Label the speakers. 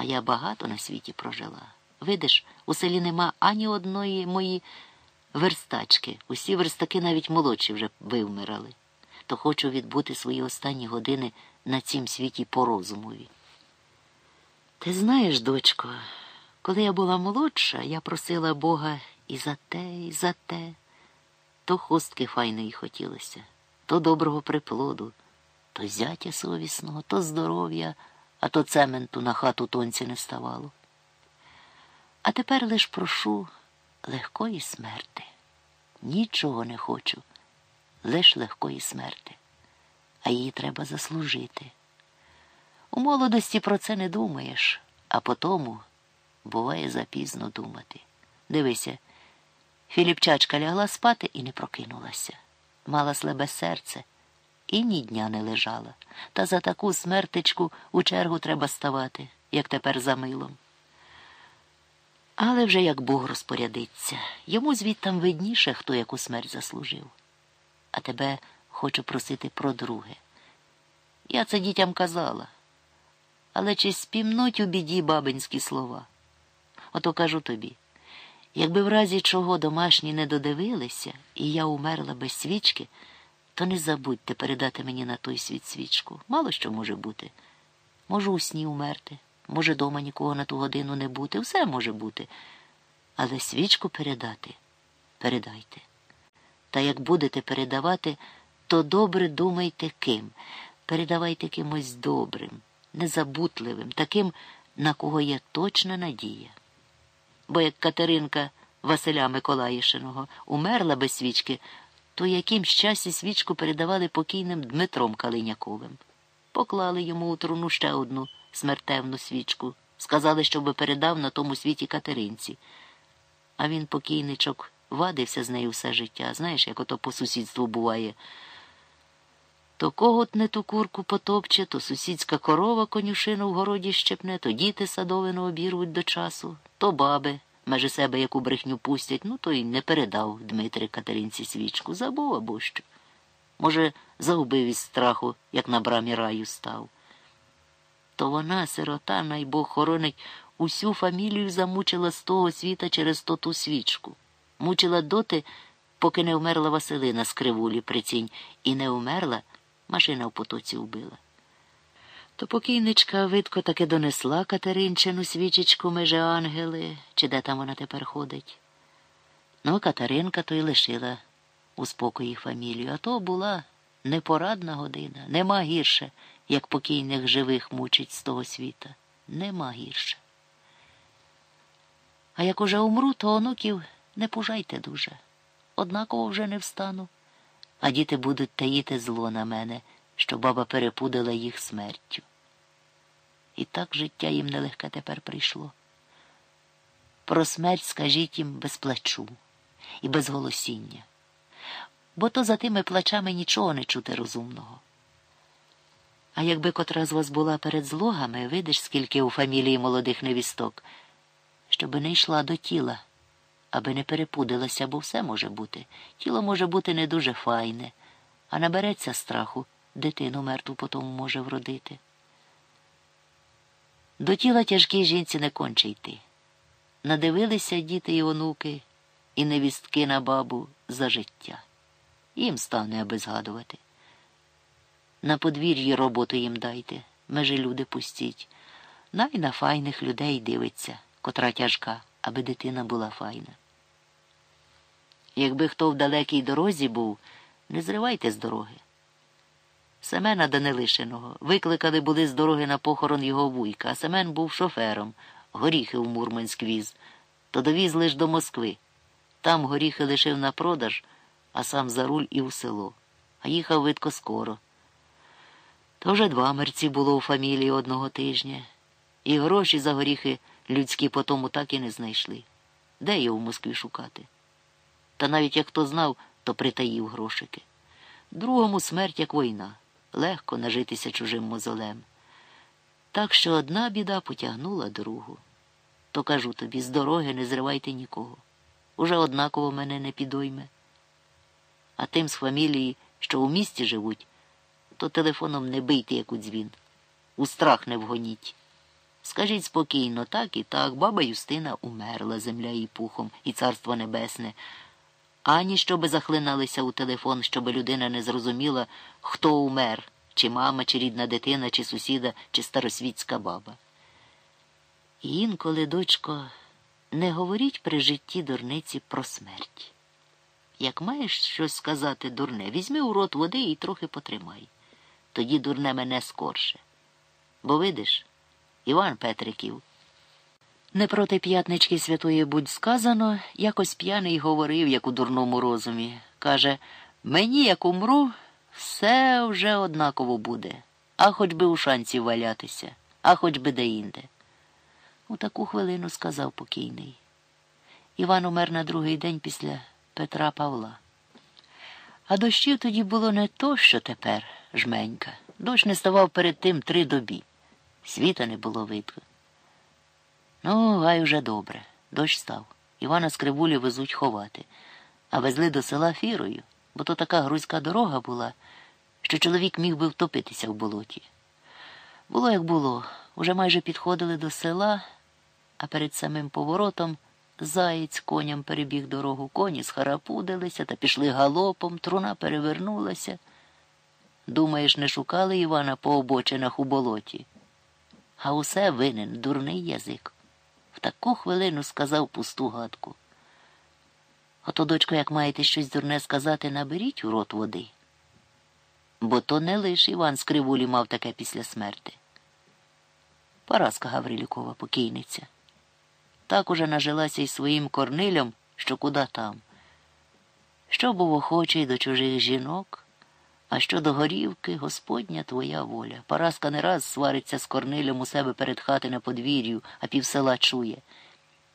Speaker 1: А я багато на світі прожила. Видиш, у селі нема ані одної мої верстачки. Усі верстаки навіть молодші вже вивмирали. То хочу відбути свої останні години на цім світі по розумові. Ти знаєш, дочко, коли я була молодша, я просила Бога і за те, і за те. То хустки файної хотілося, то доброго приплоду, то зятя совісного, то здоров'я, а то цементу на хату тонці не ставало. А тепер лиш прошу легкої смерти. Нічого не хочу, лиш легкої смерти, а її треба заслужити. У молодості про це не думаєш, а потому буває запізно думати. Дивися, Філіпчачка лягла спати і не прокинулася. Мала слабе серце і ні дня не лежала. Та за таку смертечку у чергу треба ставати, як тепер за милом. Але вже як Бог розпорядиться, йому звідтам видніше, хто яку смерть заслужив. А тебе хочу просити про друге. Я це дітям казала, але чи спімнуть у біді бабинські слова? Ото кажу тобі, якби в разі чого домашні не додивилися, і я умерла без свічки, то не забудьте передати мені на той світ свічку. Мало що може бути. Можу у сні умерти. Може, дома нікого на ту годину не бути, все може бути. Але свічку передати передайте. Та як будете передавати, то добре думайте ким. Передавайте кимось добрим, незабутливим, таким, на кого є точна надія. Бо як Катеринка Василя Миколаїшиного умерла без свічки, то яким щасті свічку передавали покійним Дмитром Калиняковим. Поклали йому у труну ще одну смертевну свічку. Сказали, щоб передав на тому світі Катеринці. А він, покійничок, вадився з нею все життя. Знаєш, як ото по сусідству буває. То когот не ту курку потопче, то сусідська корова конюшину в городі щепне, то діти садовину обірвуть до часу, то баби меже себе яку брехню пустять, ну то й не передав Дмитрий Катеринці свічку. Забув або що. Може, загубив із страху, як на брамі раю став то вона, сирота, най Бог хоронить, усю фамілію замучила з того світа через то ту свічку. Мучила доти, поки не вмерла Василина з кривулі прицінь, і не вмерла, машина в потоці вбила. То покійничка видко таки донесла Катеринчину свічечку меже ангели, чи де там вона тепер ходить. Ну, Катеринка то й лишила у спокої фамілію, а то була непорадна година, нема гірше як покійних живих мучить з того світа. Нема гірше. А як уже умру, то онуків не пужайте дуже. Однаково вже не встану, а діти будуть таїти зло на мене, що баба перепудила їх смертю. І так життя їм нелегке тепер прийшло. Про смерть скажіть їм без плачу і без голосіння, бо то за тими плачами нічого не чути розумного. А якби котра з вас була перед злогами, видиш, скільки у фамілії молодих невісток, щоби не йшла до тіла, аби не перепудилася, бо все може бути. Тіло може бути не дуже файне, а набереться страху, дитину мертву потім може вродити. До тіла тяжкій жінці не конче йти. Надивилися діти і онуки, і невістки на бабу за життя. Їм стане аби згадувати. На подвір'ї роботу їм дайте, межі люди пустіть. Най на файних людей дивиться, котра тяжка, аби дитина була файна. Якби хто в далекій дорозі був, не зривайте з дороги. Семена Данилишиного викликали були з дороги на похорон його вуйка, а Семен був шофером, горіхи в Мурманськ віз, то довіз лиш до Москви. Там горіхи лишив на продаж, а сам за руль і в село, а їхав видко скоро. То вже два мерці було у фамілії одного тижня, і гроші за горіхи людські по тому так і не знайшли. Де його в Москві шукати? Та навіть як хто знав, то притаїв грошики. Другому смерть, як війна, легко нажитися чужим мозолем. Так що одна біда потягнула другу. То кажу тобі, з дороги не зривайте нікого. Уже однаково мене не підойме. А тим з фамілії, що у місті живуть, то телефоном не бийте, як у дзвін. У страх не вгоніть. Скажіть спокійно, так і так, баба Юстина умерла, земля їй пухом, і царство небесне. Ані щоби захлиналися у телефон, щоби людина не зрозуміла, хто умер, чи мама, чи рідна дитина, чи сусіда, чи старосвітська баба. Інколи, дочко, не говоріть при житті дурниці про смерть. Як маєш щось сказати дурне, візьми у рот води і трохи потримай. Тоді дурне мене скорше. Бо видиш, Іван Петриків. Не проти п'ятнички святої будь сказано, якось п'яний говорив, як у дурному розумі. Каже, мені, як умру, все вже однаково буде, а хоч би у шанці валятися, а хоч би де-інде. У таку хвилину сказав покійний. Іван умер на другий день після Петра Павла. А дощів тоді було не то, що тепер, жменька. Дощ не ставав перед тим три добі. Світа не було видно. Ну, гай уже добре. Дощ став. Івана з кривулі везуть ховати, а везли до села фірою, бо то така грузька дорога була, що чоловік міг би втопитися в болоті. Було, як було, уже майже підходили до села, а перед самим поворотом заєць коням перебіг дорогу, коні схарапудилися та пішли галопом, труна перевернулася. Думаєш, не шукали Івана по обочинах у болоті? А усе винен дурний язик. В таку хвилину сказав пусту гадку. Ото, дочко, як маєте щось дурне сказати, наберіть у рот води. Бо то не лише Іван з кривулі мав таке після смерти. Параска Гаврилюкова покійниця. Так уже нажилася й своїм корнилям, що куди там. Що був охочий до чужих жінок, а щодо горівки, Господня твоя воля. Параска не раз свариться з корнилем у себе перед хати на подвір'ю, а півсела чує.